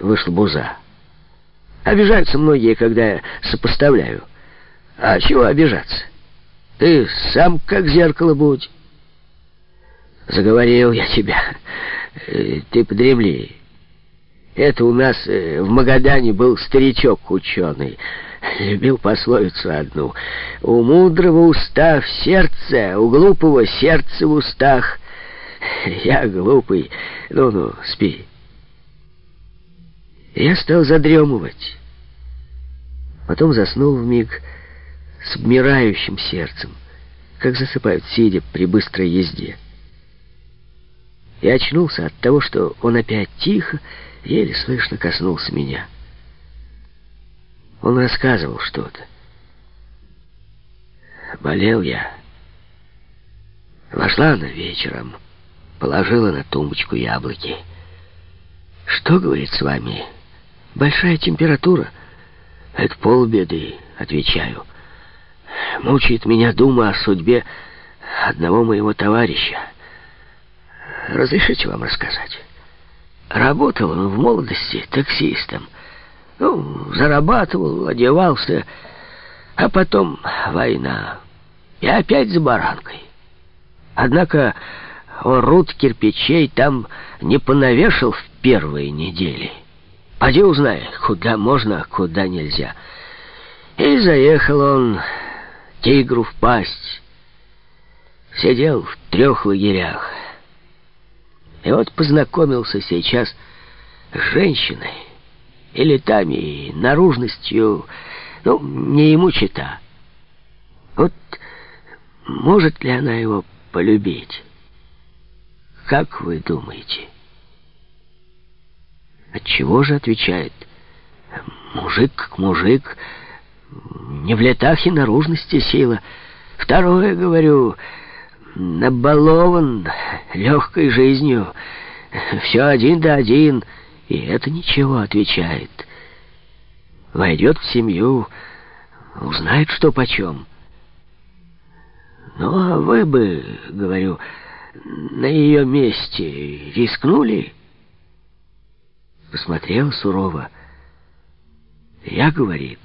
вышла буза. Обижаются многие, когда я сопоставляю. А чего обижаться? Ты сам как зеркало будь. Заговорил я тебя. Э, ты подремли. Это у нас э, в Магадане был старичок ученый. Любил пословицу одну. У мудрого уста в сердце, у глупого сердце в устах. Я глупый. Ну-ну, спи. Я стал задремывать. Потом заснул в миг с обмирающим сердцем, как засыпают, сидя при быстрой езде. Я очнулся от того, что он опять тихо, еле слышно коснулся меня. Он рассказывал что-то. Болел я. Вошла она вечером, положила на тумбочку яблоки. «Что, — говорит, — с вами? Большая температура?» «Это полбеды», — отвечаю. «Мучает меня дума о судьбе одного моего товарища. Разрешите вам рассказать?» Работал он в молодости таксистом. Ну, зарабатывал, одевался, а потом война. И опять за баранкой. Однако руд кирпичей там не понавешал в первые недели. Поди узнай, куда можно, а куда нельзя. И заехал он тигру в пасть. Сидел в трех лагерях. И вот познакомился сейчас с женщиной. И летами, и наружностью, ну, не ему чита. Вот может ли она его полюбить? Как вы думаете? Отчего же отвечает? Мужик мужик, не в летах и наружности сила. Второе, говорю, набалован легкой жизнью. Все один да один, и это ничего, отвечает. Войдет в семью, узнает, что почем. Ну, а вы бы, говорю, на ее месте рискнули? Посмотрел сурово. Я, говорит,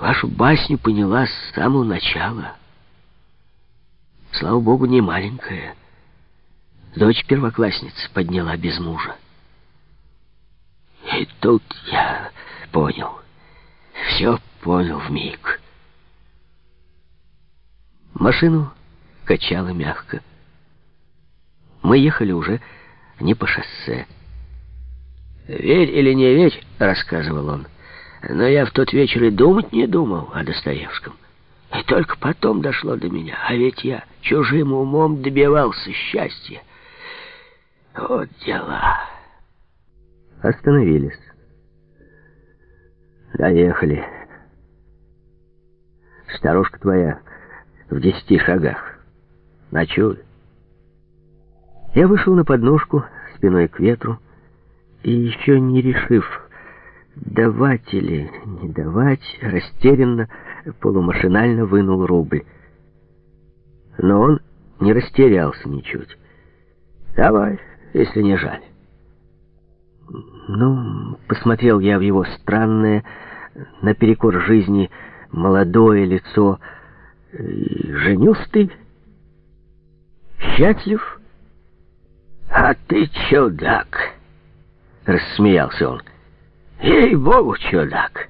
вашу басню поняла с самого начала. Слава богу, не маленькая. Дочь первоклассницы подняла без мужа. И тут я понял. Все понял в миг. Машину качало мягко. Мы ехали уже не по шоссе. «Верь или не верь», — рассказывал он, — «но я в тот вечер и думать не думал о Достоевском». И только потом дошло до меня. А ведь я чужим умом добивался счастья. Вот дела. Остановились. Доехали. Старушка твоя в десяти шагах. Ночуй. Я вышел на подножку, спиной к ветру, и еще не решив, давать или не давать, растерянно, полумашинально вынул рубль. Но он не растерялся ничуть. «Давай, если не жаль». Ну, посмотрел я в его странное, наперекор жизни, молодое лицо. «Женюсь ты? Счастлив?» «А ты чудак!» — рассмеялся он. «Ей-богу, чудак!»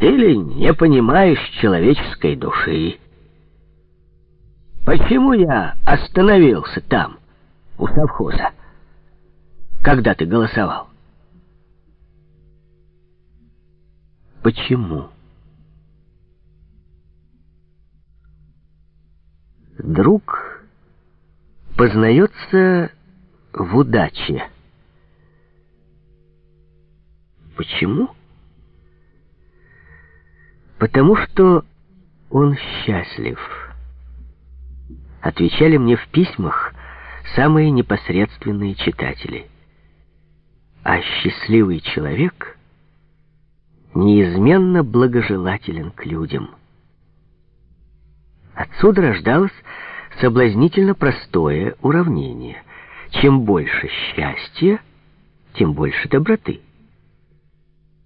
или не понимаешь человеческой души. Почему я остановился там, у совхоза, когда ты голосовал? Почему? Друг познается в удаче. Почему? Потому что он счастлив. Отвечали мне в письмах самые непосредственные читатели. А счастливый человек неизменно благожелателен к людям. Отсюда рождалось соблазнительно простое уравнение. Чем больше счастья, тем больше доброты.